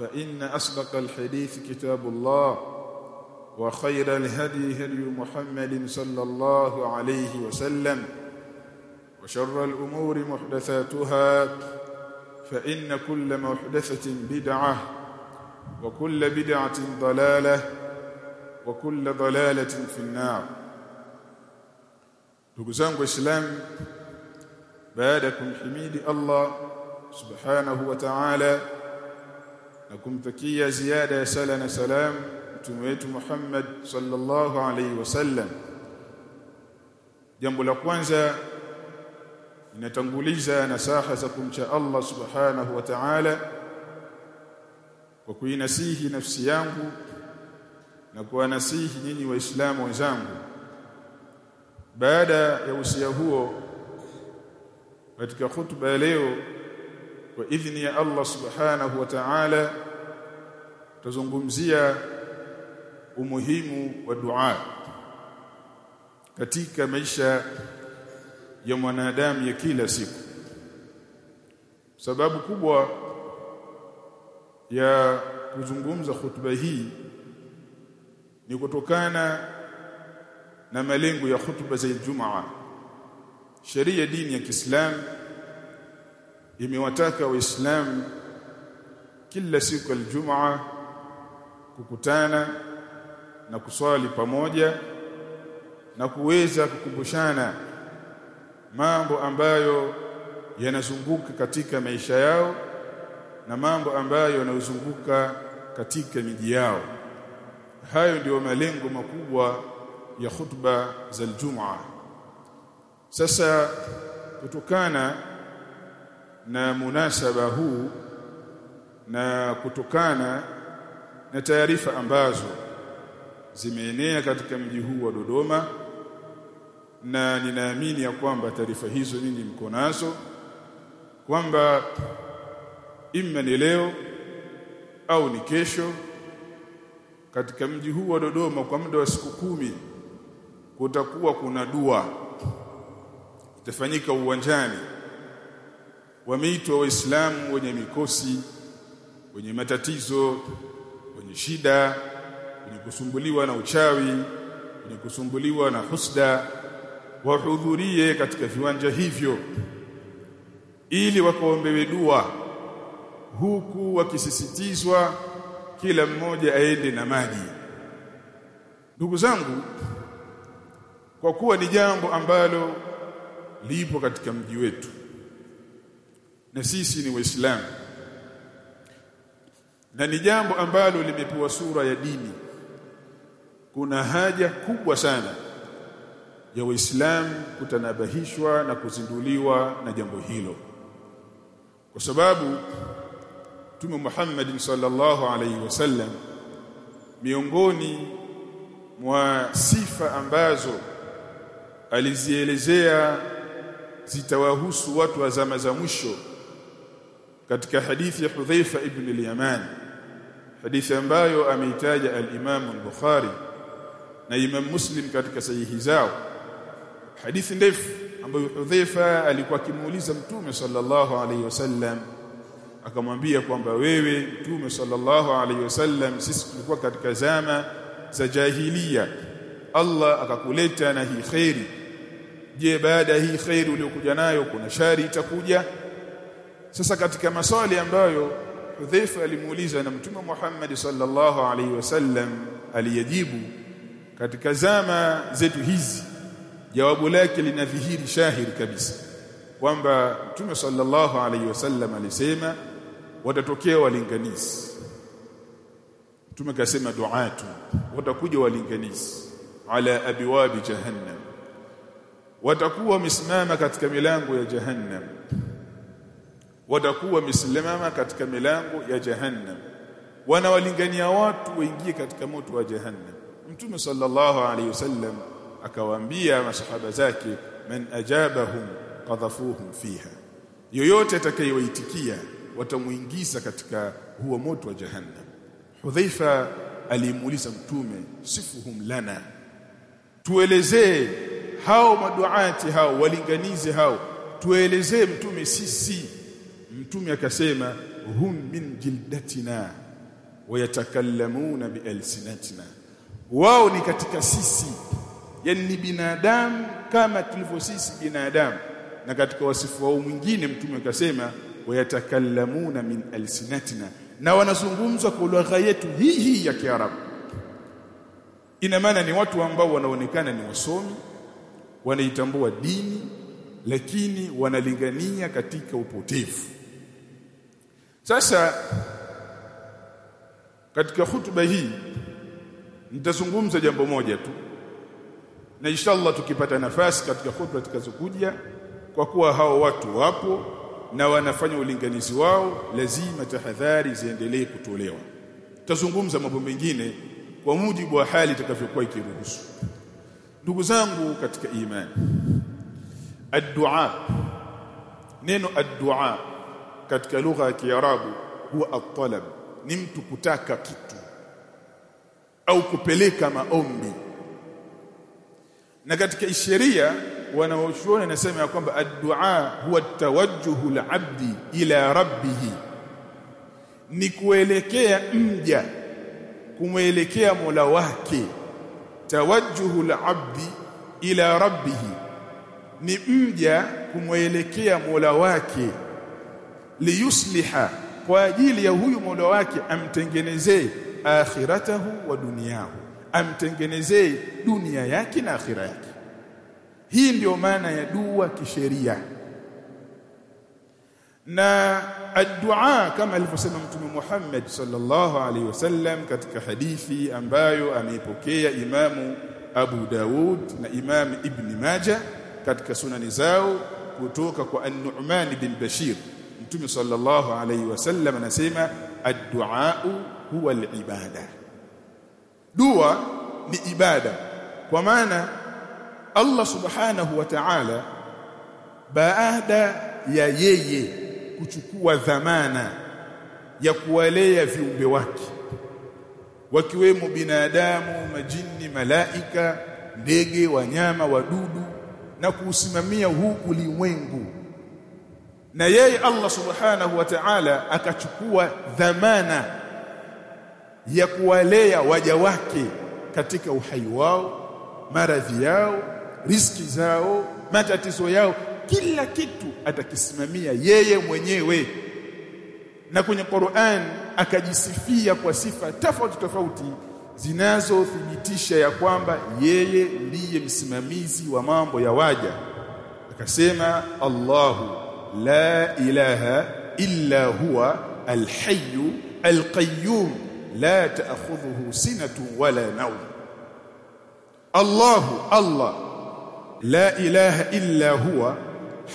فإن أصدق الحديث كتاب الله وخير الهدي هدي محمد صلى الله عليه وسلم وشر الأمور محدثاتها فإن كل محدثة بدعة وكل بدعة ضلالة وكل ضلالة في النار. دوغزانغو وإسلام بعدكم حميد الله سبحانه وتعالى na kumtakia ziada ya sala na salam mtume wetu Muhammad sallallahu alaihi wasallam jambo la kwanza inatanguliza nasaha za kumcha Allah subhanahu wa ta'ala kwa kuinasihi nafsi yangu na kuwanasihi nyinyi waislamu wenzangu. Baada ya usia huo katika hutuba leo kwa idhini ya Allah subhanahu wa ta'ala tuzungumzia umuhimu wa dua katika maisha ya mwanadamu ya kila siku. Sababu kubwa ya kuzungumza hutuba hii ni kutokana na malengo ya hutuba za Ijumaa. Sheria dini ya Kiislamu imewataka waislamu kila siku ya Ijumaa kukutana na kuswali pamoja na kuweza kukumbushana mambo ambayo yanazunguka katika maisha yao na mambo ambayo yanayozunguka katika miji yao. Hayo ndiyo malengo makubwa ya khutba za aljumaa sasa kutokana na munasaba huu na kutokana na taarifa ambazo zimeenea katika mji huu wa Dodoma na ninaamini ya kwamba taarifa hizo nyinyi mko nazo kwamba imma ni leo au ni kesho katika mji huu wa Dodoma kwa muda wa siku kumi kutakuwa kuna dua. Itafanyika uwanjani wameitwa waislamu wenye mikosi wenye matatizo wenye shida wenye kusumbuliwa na uchawi wenye kusumbuliwa na husda. Wahudhurie katika viwanja hivyo ili wakaombewe dua huku wakisisitizwa kila mmoja aende na maji. Ndugu zangu kwa kuwa ni jambo ambalo lipo katika mji wetu na sisi ni waislamu. Na ni jambo ambalo limepewa sura ya dini. Kuna haja kubwa sana ya waislamu kutanabahishwa na kuzinduliwa na jambo hilo. Kwa sababu Mtume Muhammad sallallahu alaihi wasallam miongoni mwa sifa ambazo alizielezea zitawahusu watu wa zama za mwisho katika hadithi ya Hudhaifa ibn al-Yaman hadithi ambayo ameitaja al-Imam al-Bukhari na Imam Muslim katika sahihi zao. Hadithi ndefu ambayo Hudhaifa alikuwa akimuuliza Mtume sallallahu alaihi wasallam akamwambia kwamba wewe Mtume sallallahu alaihi wasallam sisi tulikuwa katika zama za jahiliya. Allah akakuleta na hii khairi je baada hii khairi uliyokuja nayo kuna shari itakuja sasa katika maswali ambayo Hudhaifa alimuuliza na Mtume Muhammad sallallahu alaihi wasallam aliyajibu katika zama zetu hizi jawabu lake linadhihiri shahiri kabisa kwamba Mtume sallallahu alaihi wasallam alisema watatokea walinganisi Mtume kasema duatu watakuja walinganisi ala abwabi jahannam. Watakuwa wamesimama katika milango ya jahannam watakuwa wamesimama katika milango ya jahannam. Wanawalingania watu waingie katika moto wa jahannam. Mtume sallallahu alaihi wasallam akawaambia masahaba zake man ajabahum qadhafuhum fiha. Yoyote atakayewaitikia watamuingiza katika huo moto wa jahannam. Hudhaifa alimuuliza mtume sifuhum lana? Tuelezee hao maduati hao walinganize hao. Tuelezee mtume sisi mtume akasema hum min jildatina wayatakallamuna bialsinatina wao ni katika sisi yani ni binadamu kama tulivyo sisi binadamu. Na katika wasifu wao mwingine mtume akasema wayatakallamuna min alsinatina. Na wanazungumza kwa lugha yetu hii hii ya Kiarabu. Ina maana ni watu ambao wanaonekana ni wasomi wanaitambua dini lakini wanalingania katika upotevu sasa katika hutuba hii nitazungumza jambo moja tu na inshallah tukipata nafasi katika hutuba tutakazokuja kwa kuwa hao watu wapo na wanafanya ulinganizi wao lazima tahadhari ziendelee kutolewa. Tutazungumza mambo mengine kwa mujibu wa hali itakavyokuwa ikiruhusu. Ndugu zangu katika imani addua neno ad-du'a katika lugha ya Kiarabu huwa at-talab. Ni mtu kutaka kitu au kupeleka maombi. Na katika sheria wanaoshuoni nasema ya kwamba ad-du'a huwa tawajjuhu al-'abdi ila rabbih ni kuelekea mja kumwelekea Mola wake. Tawajjuhu al-'abdi ila rabbih ni mja kumwelekea Mola wake liyusliha kwa ajili ya huyu Mola wake amtengenezee akhiratahu wa dunyahu amtengenezee dunia yake na akhira yake. Hii ndiyo maana ya dua kisheria. Na addu'a kama alivyosema mtume Muhammad sallallahu alaihi wasallam katika hadithi ambayo ameipokea imamu Abu Daud na imamu Ibn Majah katika sunani zao kutoka kwa An-Nu'man bin Bashir mtume sallallahu alaihi wasallam anasema ad-du'a huwa al-ibada. Dua ni ibada. Kwa maana Allah subhanahu wa ta'ala baada ya yeye kuchukua dhamana ya kuwalea viumbe wake wakiwemo binadamu majini malaika ndege wanyama wadudu na kuusimamia huu ulimwengu na yeye Allah subhanahu wa ta'ala akachukua dhamana ya kuwalea waja wake katika uhai wao maradhi yao riski zao matatizo yao. Kila kitu atakisimamia yeye mwenyewe. Na kwenye Qur'an akajisifia kwa sifa tofauti tofauti zinazothibitisha ya kwamba yeye ndiye msimamizi wa mambo ya waja. Akasema Allahu لا إله إلا هو الحي القيوم لا تأخذه سنة ولا نوم. الله الله. لا إله إلا هو.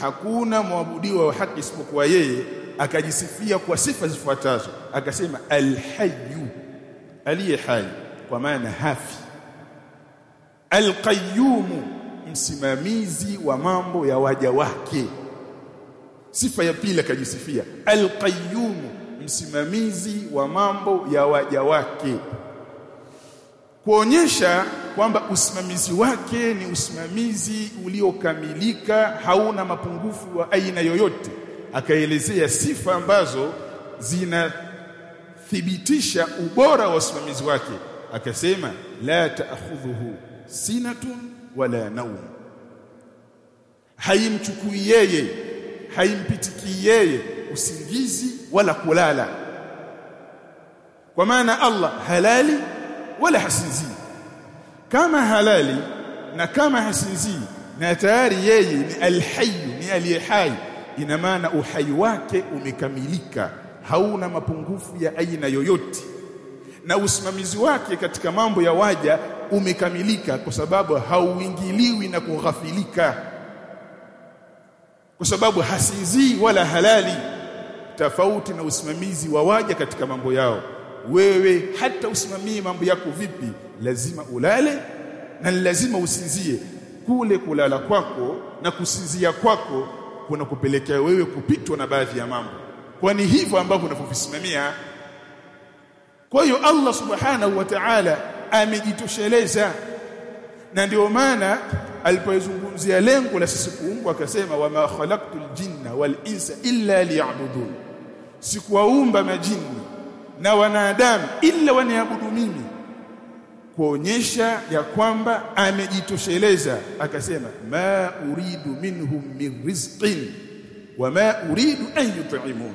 حكونا معبودي وحق اسمك ويهي أكجسفية وصفة فتازة أكسيما الحي ألي حي وما نهافي القيوم msimamizi wa mambo ya waja sifa ya pili akajisifia. Alqayyum msimamizi wa mambo ya waja wake. Kuonyesha kwamba usimamizi wake ni usimamizi uliokamilika hauna mapungufu wa aina yoyote. Akaelezea sifa ambazo zinathibitisha ubora wa usimamizi wake. Akasema la ta'khudhuhu sinatun wala naum haimchukui yeye haimpitiki yeye usingizi wala kulala. Kwa maana Allah halali wala hasinzii. Kama halali na kama hasinzii na tayari yeye ni alhayy ni aliye hai ina maana uhai wake umekamilika. Hauna mapungufu ya aina yoyote. Na usimamizi wake katika mambo ya waja umekamilika kwa sababu hauingiliwi na kughafilika kwa sababu hasinzii wala halali tofauti na usimamizi wa waja katika mambo yao. Wewe hata usimamie mambo yako vipi lazima ulale na lazima usinzie. Kule kulala kwako na kusinzia kwako kuna kupelekea wewe kupitwa na baadhi ya mambo. Kwani hivyo ambavyo unavyovisimamia. Kwa hiyo Allah subhanahu wa ta'ala amejitosheleza. Na ndio maana alipozungumzia lengo la sisi kuumbwa akasema wama khalaqtul jinna wal insa illa liya'budun. Sikuwaumba majini na wanadamu illa waniabudu mimi kuonyesha ya kwamba amejitosheleza. Akasema ma uridu minhum min rizqin wama uridu an yut'imun.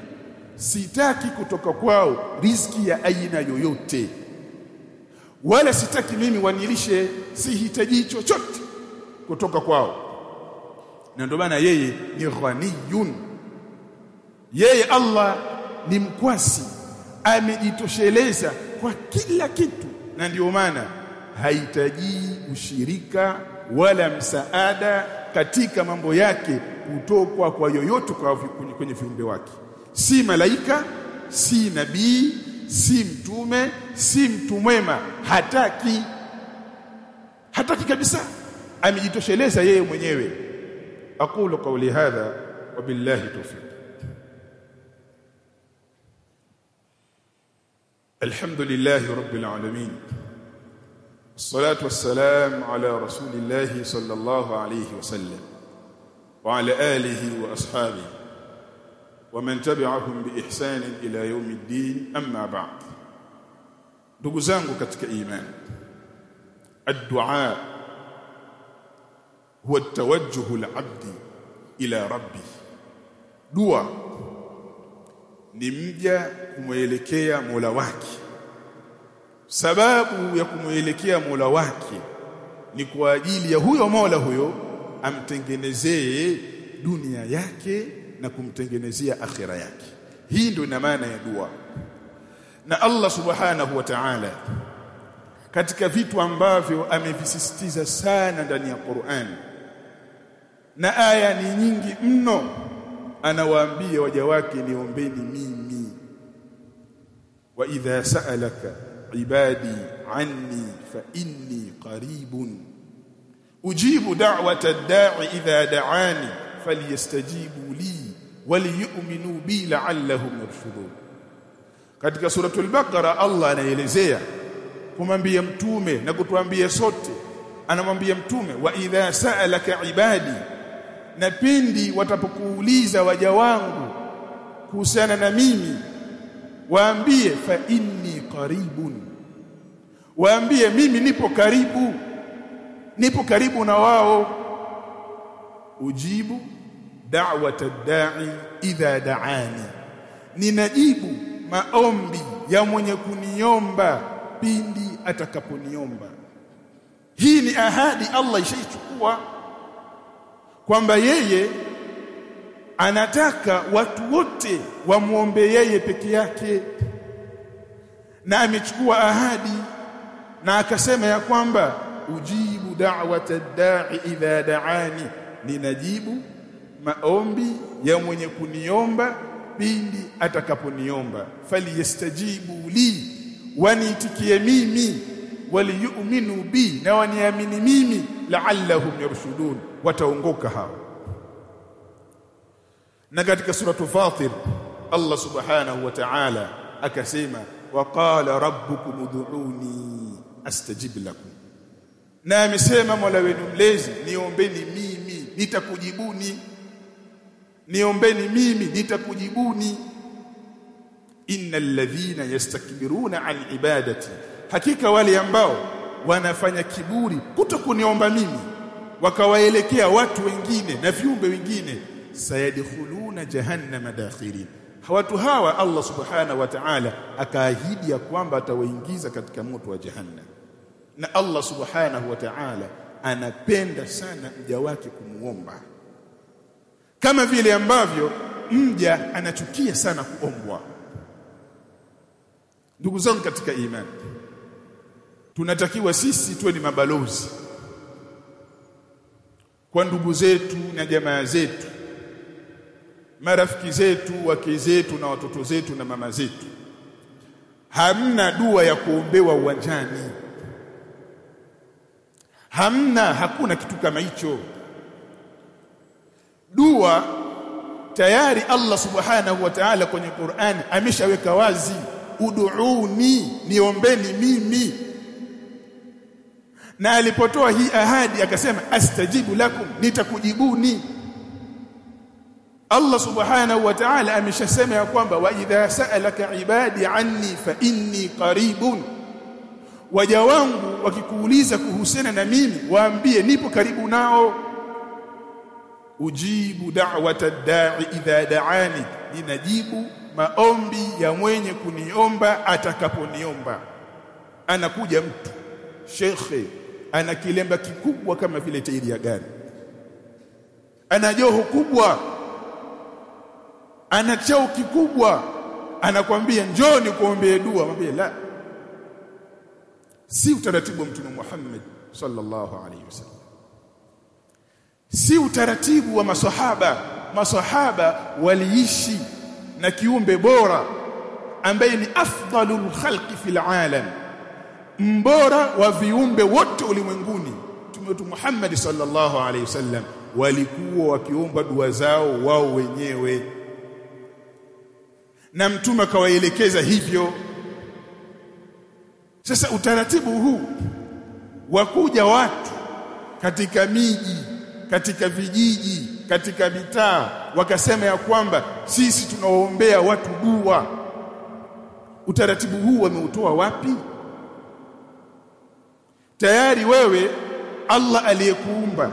Sitaki kutoka kwao riziki ya aina yoyote wala sitaki mimi wanilishe sihitaji chochote kutoka kwao. Na ndio maana yeye ni ghaniyun. Yeye Allah ni mkwasi amejitosheleza kwa kila kitu. Na ndio maana hahitaji ushirika wala msaada katika mambo yake kutokwa kwa yoyote kwa kwenye viumbe wake. Si malaika si nabii si mtume si mtu mwema. Hataki. Hataki kabisa amejitosheleza yeye mwenyewe. Aqulu qawli hadha wa billahi tawfiq. الحمد لله رب العالمين الصلاة والسلام على رسول الله صلى الله عليه وسلم وعلى آله وأصحابه ومن تبعهم بإحسان إلى يوم الدين أما بعد zangu katika imani الدعاء huwa tawajjuhu al-abdi ila rabbi. Dua ni mja kumwelekea Mola wake. Sababu ya kumwelekea Mola wake ni kwa ajili ya huyo Mola huyo amtengenezee dunia yake na kumtengenezea akhira yake. Hii ndio ina maana ya dua. Na Allah subhanahu wa ta'ala katika vitu ambavyo amevisisitiza sana ndani ya Qur'ani na aya ni nyingi mno. Anawaambia waja wake niombeni mimi. Wa idha sa'alaka ibadi anni fa inni qaribun. Ujibu da'wata ad-da'i idha da'ani falyastajibu li waliyu'minu bi la'allahum yarshudun. Katika suratul baqara Allah anaelezea kumwambia mtume na kutuambia sote. Anamwambia mtume wa idha sa'alaka ibadi na pindi watapokuuliza waja wangu kuhusiana na mimi waambie fa inni qaribun. Waambie mimi nipo karibu nipo karibu na wao. Ujibu da'wata da'i idha da'ani. Ninajibu maombi ya mwenye kuniomba pindi atakaponiomba. Hii ni ahadi Allah ishaichukua kwamba yeye anataka watu wote wamuombe yeye peke yake. Na amechukua ahadi na akasema ya kwamba ujibu da'wata da'i idha da'ani. Ninajibu maombi ya mwenye kuniomba pindi atakaponiomba. Falyastajibu li waniitikie mimi waliyu'minu bi na waniamini mimi la'allahum yarshudun wataongoka hao. Na katika suratu Fatir Allah subhanahu wa ta'ala akasema waqala rabbukum ud'uni astajib lakum. Na amesema Mola wenu mlezi niombeni mimi nitakujibuni. Niombeni mimi nitakujibuni. Innal ladhina yastakbiruna an ibadati hakika wale ambao wanafanya kiburi kutokuniomba mimi wakawaelekea watu wengine na viumbe wengine sayadkhuluna jahannama dakhirin. Watu hawa Allah subhanahu wa ta'ala akaahidi ya kwamba atawaingiza katika moto wa jahannam. Na Allah subhanahu wa ta'ala anapenda sana mja wake kumuomba. Kama vile ambavyo mja anachukia sana kuombwa. Ndugu zangu katika imani tunatakiwa sisi tuwe ni mabalozi kwa ndugu zetu na jamaa zetu marafiki zetu wake zetu na watoto zetu na mama zetu. Hamna dua ya kuombewa uwanjani. Hamna hakuna kitu kama hicho. Dua tayari Allah subhanahu wa ta'ala kwenye Qur'an ameshaweka wazi. Ud'uni niombeni mimi na alipotoa hii ahadi akasema astajibu lakum nitakujibuni. Allah subhanahu wa ta'ala ameshasema ya kwamba wa idha sa'alaka ibadi anni fa inni qaribun. Waja wangu wakikuuliza kuhusiana na mimi waambie nipo karibu nao. Ujibu da'wata da'i idha da'ani. Ninajibu maombi ya mwenye kuniomba atakaponiomba. Anakuja mtu shekhe ana kilemba kikubwa kama vile tairi ya gari. Ana joho kubwa. Ana cheo kikubwa. Anakwambia njoni nikuombee dua. Mwambie la. Si utaratibu wa mtume Muhammad sallallahu alaihi wasallam. Si utaratibu wa maswahaba. Maswahaba waliishi na kiumbe bora ambaye ni afdalul khalqi fil alam mbora wa viumbe wote ulimwenguni. Mtume wetu Muhammad sallallahu alaihi wasallam walikuwa wakiomba dua zao wao wenyewe. Na mtume akawaelekeza hivyo. Sasa utaratibu huu wakuja watu katika miji katika vijiji katika mitaa wakasema ya kwamba sisi tunawaombea watu dua. Utaratibu huu wameutoa wapi tayari wewe Allah aliyekuumba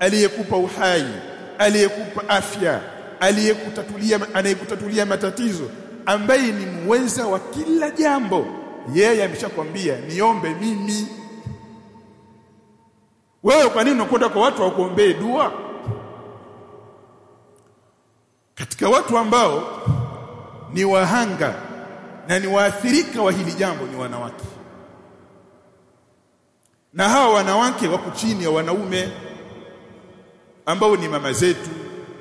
aliyekupa uhai aliyekupa afya aliyekutatulia anayekutatulia matatizo ambaye ni muweza wa kila jambo yeye ameshakwambia niombe mimi. Wewe kwa nini unakwenda kwa watu wakuombee dua? Katika watu ambao ni wahanga na ni waathirika wa hili jambo ni wanawake na hawa wanawake wako chini ya wanaume ambao ni mama zetu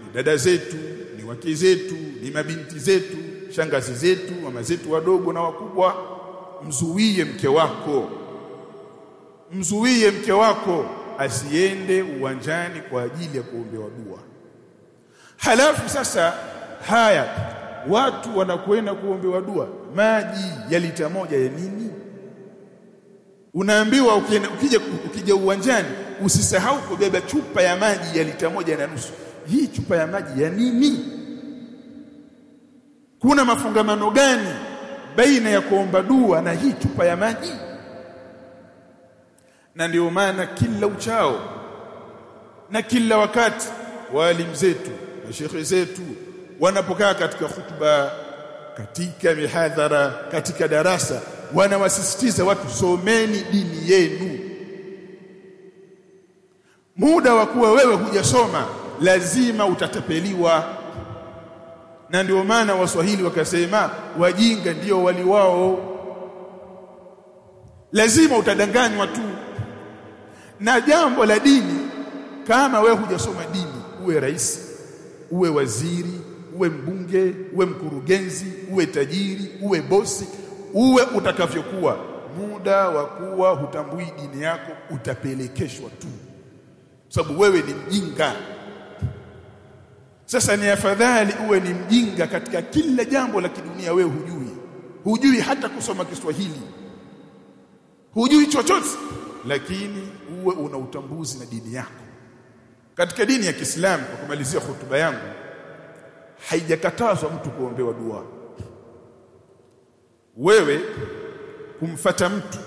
ni dada zetu ni wake zetu ni mabinti zetu shangazi zetu mama zetu wadogo na wakubwa. Mzuie mke wako. Mzuie mke wako asiende uwanjani kwa ajili ya kuombewa dua. Halafu sasa haya watu wanakwenda kuombewa dua. Maji ya lita moja ya nini unaambiwa ukija ukija uwanjani usisahau kubeba chupa ya maji ya lita moja na nusu. Hii chupa ya maji ya nini? Kuna mafungamano gani baina ya kuomba dua na hii chupa ya maji? Na ndio maana kila uchao na kila wakati walimu zetu na shekhe zetu wanapokaa katika hutuba katika mihadhara katika darasa wanawasisitiza watu someni dini yenu. Muda wa kuwa wewe hujasoma lazima utatapeliwa. Na ndio maana waswahili wakasema wajinga ndio wali wao lazima utadanganywa tu. Na jambo la dini kama wewe hujasoma dini uwe rais uwe waziri uwe mbunge uwe mkurugenzi uwe tajiri uwe bosi uwe utakavyokuwa. Muda wa kuwa hutambui dini yako utapelekeshwa tu. Sababu wewe ni mjinga. Sasa ni afadhali uwe ni mjinga katika kila jambo la kidunia wewe hujui. Hujui hata kusoma Kiswahili. Hujui chochote. Lakini uwe una utambuzi na dini yako. Katika dini ya Kiislamu kwa kumalizia hotuba yangu haijakatazwa mtu kuombewa dua wewe kumfata mtu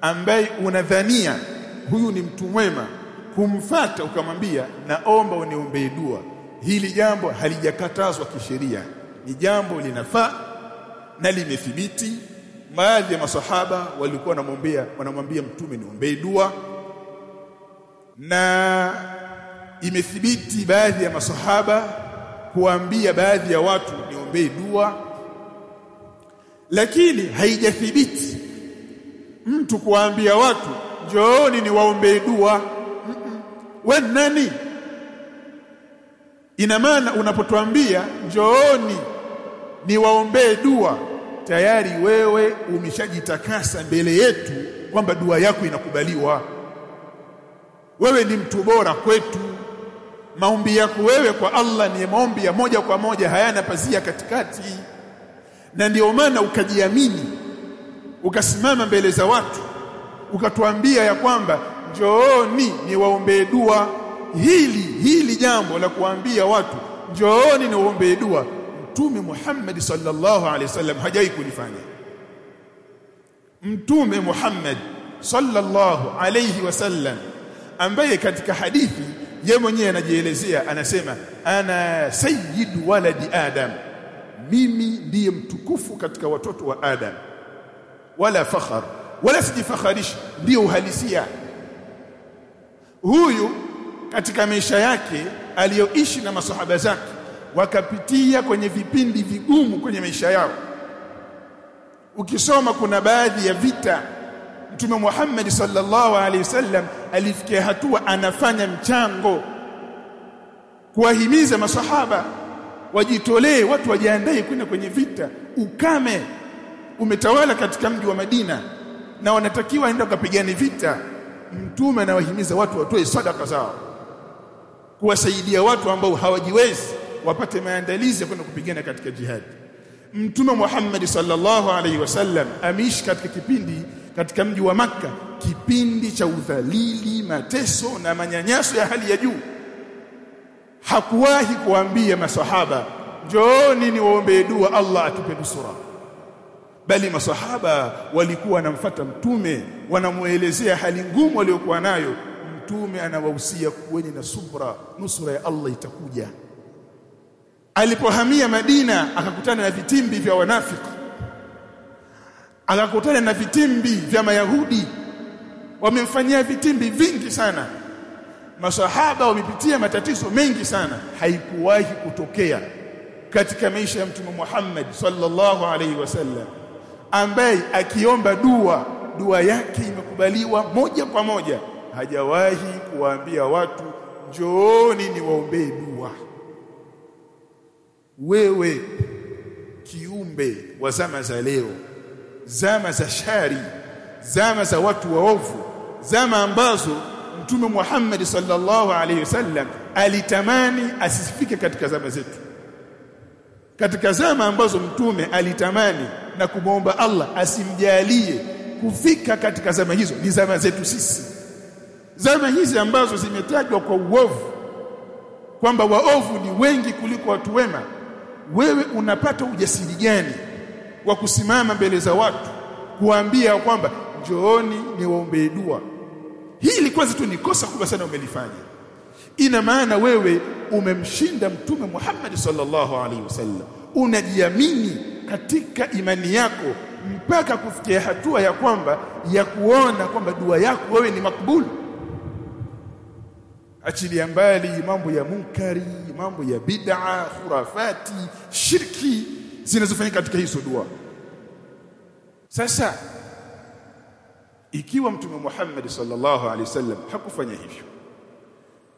ambaye unadhania huyu ni mtu mwema kumfata ukamwambia naomba uniombee dua. Hili jambo halijakatazwa kisheria. Ni jambo linafaa na limethibiti. Baadhi ya masahaba walikuwa wanamwambia wanamwambia mtume niombee dua. Na imethibiti baadhi ya masahaba kuambia baadhi ya watu niombee dua lakini haijathibiti. Mtu kuambia watu njooni niwaombee dua. Mm we nani? Ina maana unapotuambia njooni niwaombee dua tayari wewe umeshajitakasa mbele yetu kwamba dua yako inakubaliwa. Wewe ni mtu bora kwetu. Maombi yako wewe kwa Allah ni maombi ya moja kwa moja hayana pazia katikati na ndio maana ukajiamini ukasimama mbele za watu ukatuambia ya kwamba njooni niwaombee dua. Hili hili jambo la kuambia watu njooni niwaombee dua. Mtume Muhammad sallallahu alaihi wasallam hajai kulifanya. Mtume Muhammad sallallahu alaihi wasallam ambaye katika hadithi yeye mwenyewe anajielezea anasema ana sayyidu waladi adam mimi ndiye mtukufu katika watoto wa adam. Wala fakhar wala sijifakharishi ndio uhalisia. Huyu katika maisha yake aliyoishi na masahaba zake wakapitia kwenye vipindi vigumu kwenye maisha yao. Ukisoma kuna baadhi ya vita Mtume Muhammad sallallahu alaihi wasallam alifikia hatua anafanya mchango kuwahimiza masahaba wajitolee watu wajiandae kwenda kwenye vita. Ukame umetawala katika mji wa Madina na wanatakiwa aenda kupigana vita. Mtume anawahimiza watu watoe sadaka zao kuwasaidia watu ambao hawajiwezi wapate maandalizi ya kwenda kupigana katika jihad mtume Muhammad sallallahu alaihi wasallam ameishi katika kipindi katika mji wa Makka kipindi cha udhalili mateso na manyanyaso ya hali ya juu hakuwahi kuambia masahaba njooni niwaombee dua Allah atupe nusura bali masahaba walikuwa wanamfata mtume wanamuelezea hali ngumu aliyokuwa nayo. Mtume anawahusia kuweni na subra nusura ya Allah itakuja. Alipohamia Madina akakutana na vitimbi vya wanafiki akakutana na vitimbi vya Mayahudi. Wamemfanyia vitimbi vingi sana masahaba wamepitia matatizo mengi sana. Haikuwahi kutokea katika maisha ya mtume Muhammad sallallahu alaihi wasallam ambaye akiomba dua dua yake imekubaliwa moja kwa moja. Hajawahi kuwaambia watu njooni niwaombee dua. Wewe kiumbe wa zama za leo zama za shari zama za watu waovu zama ambazo mtume Muhammad sallallahu alaihi wasallam alitamani asifike katika zama zetu. Katika zama ambazo mtume alitamani na kumwomba Allah asimjalie kufika katika zama hizo ni zama zetu sisi. Zama hizi ambazo zimetajwa kwa uovu kwamba waovu ni wengi kuliko watu wema wewe unapata ujasiri gani wa kusimama mbele za watu kuambia kwamba njooni niwaombee dua hili kwanza tu ni kosa kubwa sana umelifanya. Ina maana wewe umemshinda mtume Muhammad sallallahu alaihi wasallam. Unajiamini katika imani yako mpaka kufikia hatua ya kwamba ya kuona kwamba dua yako wewe ni makbul. Achilia mbali mambo ya munkari mambo ya bid'a khurafati shirki zinazofanyika katika hizo dua. Sasa ikiwa mtume Muhammad sallallahu alaihi wasallam hakufanya hivyo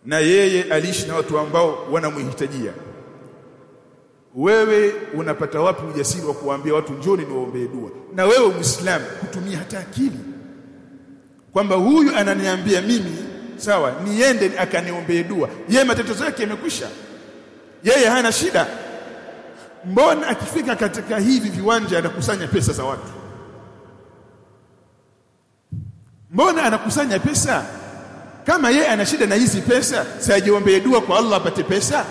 na yeye aliishi na watu ambao wanamhitajia wewe unapata wapi ujasiri wa kuwaambia watu njoni niwaombee dua na wewe muislamu kutumia hata akili. Kwamba huyu ananiambia mimi sawa niende akaniombee dua. Yeye matatizo yake yamekwisha. Yeye hana shida. Mbona akifika katika hivi viwanja anakusanya pesa za watu mbona anakusanya pesa? Kama ye ana shida na hizi pesa siajiombee dua kwa Allah apate pesa?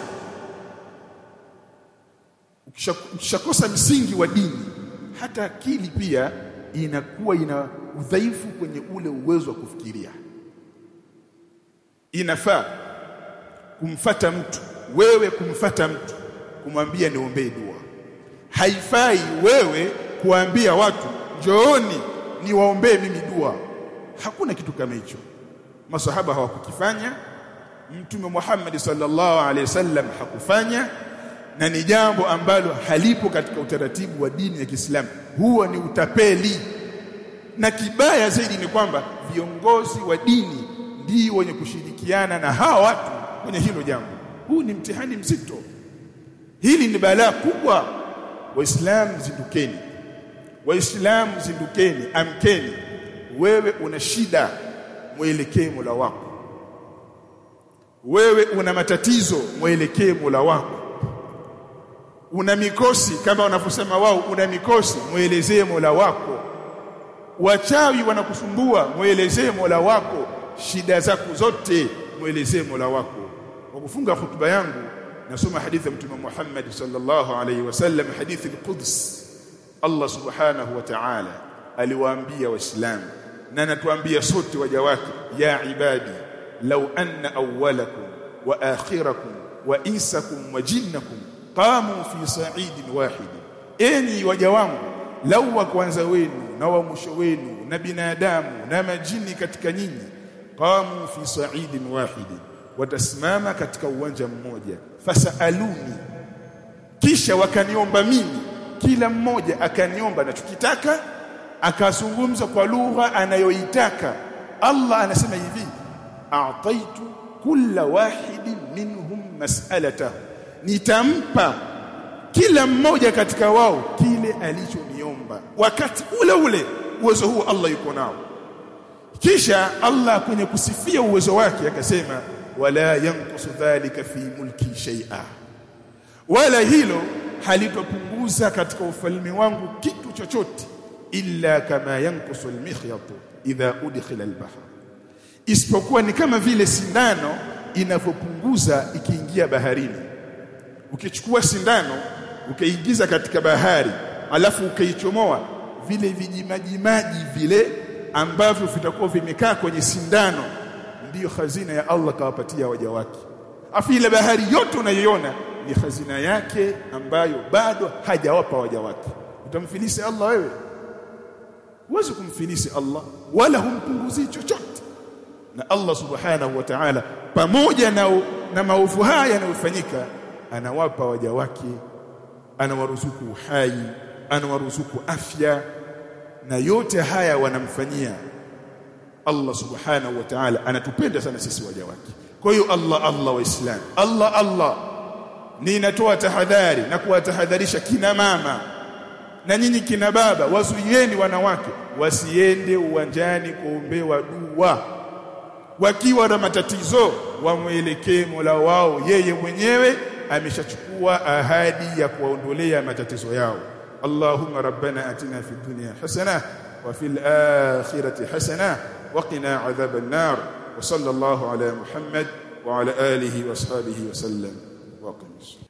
Ukishakosa msingi wa dini hata akili pia inakuwa ina udhaifu kwenye ule uwezo wa kufikiria. Inafaa kumfata mtu wewe kumfata mtu kumwambia niombee dua. Haifai wewe kuambia watu njooni niwaombee mimi dua hakuna kitu kama hicho. Masahaba hawakukifanya. Mtume Muhammad sallallahu alaihi wasallam hakufanya na ni jambo ambalo halipo katika utaratibu wa dini ya Kiislamu. Huo ni utapeli. Na kibaya zaidi ni kwamba viongozi wa dini ndio wenye kushirikiana na hawa watu kwenye hilo jambo. Huu ni mtihani mzito. Hili ni balaa kubwa. Waislamu zindukeni. Waislamu zindukeni. Amkeni wewe una shida mwelekee Mola wako. Wewe una matatizo mwelekee Mola wako. Una mikosi kama wanavyosema wao una mikosi mwelezee Mola wako. Wachawi wanakusumbua mwelezee Mola wako. Shida zako zote mwelezee Mola wako. Kwa kufunga hutuba yangu nasoma hadithi ya mtume Muhammad sallallahu alaihi wasallam hadithi al-Quds. Allah subhanahu wa ta'ala aliwaambia waislamu na natuambia sote waja wake ya ibadi lau anna awwalakum wa akhirakum wa insakum wa jinnakum qamu fi sa'idin wahid. Enyi waja wangu lau wa kwanza wenu na wa mwisho wenu na binadamu na majini katika nyinyi qamu fi sa'idin wahid watasimama katika uwanja mmoja fasaluni. Kisha wakaniomba mimi kila mmoja akaniomba na anachokitaka akazungumza kwa lugha anayoitaka. Allah anasema hivi a'taitu kulla wahidin minhum mas'alata. Nitampa kila mmoja katika wao kile alichoniomba. Wakati ule ule uwezo huo Allah yuko nao. Kisha Allah kwenye kusifia uwezo wake akasema wala yanqusu dhalika fi mulki shay'a. Wala hilo halitopunguza katika ufalme wangu kitu chochote illa kama yankusu almikhyat idha udkhila albahr. Isipokuwa ni kama vile sindano inavyopunguza ikiingia baharini. Ukichukua sindano ukaingiza katika bahari alafu ukaichomoa vile vijimajimaji vile ambavyo vitakuwa vimekaa kwenye sindano ndiyo hazina ya Allah kawapatia waja wake. Afu ile bahari yote unayoiona ni hazina yake ambayo bado hajawapa waja wake. Utamfilisi Allah wewe huwezi kumfilisi Allah wala humpunguzii chochote. Na Allah subhanahu wa ta'ala pamoja na, na maovu haya yanayofanyika anawapa waja wake anawaruzuku uhai anawaruzuku afya na yote haya wanamfanyia Allah subhanahu wa ta'ala. Anatupenda sana sisi waja wake. Kwa hiyo Allah Allah waislam Allah Allah ninatoa tahadhari na kuwatahadharisha kina mama na nyinyi kina baba? Wazuieni wanawake. Wasiende uwanjani kuombewa dua. Wakiwa na matatizo wamwelekee Mola wao. Yeye mwenyewe ameshachukua ahadi ya kuwaondolea matatizo yao. Allahumma rabbana atina fi dunya hasana wa fil akhirati hasana wa qina adhaban nar. Wa sallallahu ala Muhammad wa ala alihi wa ashabihi wa sallam. Wa qimis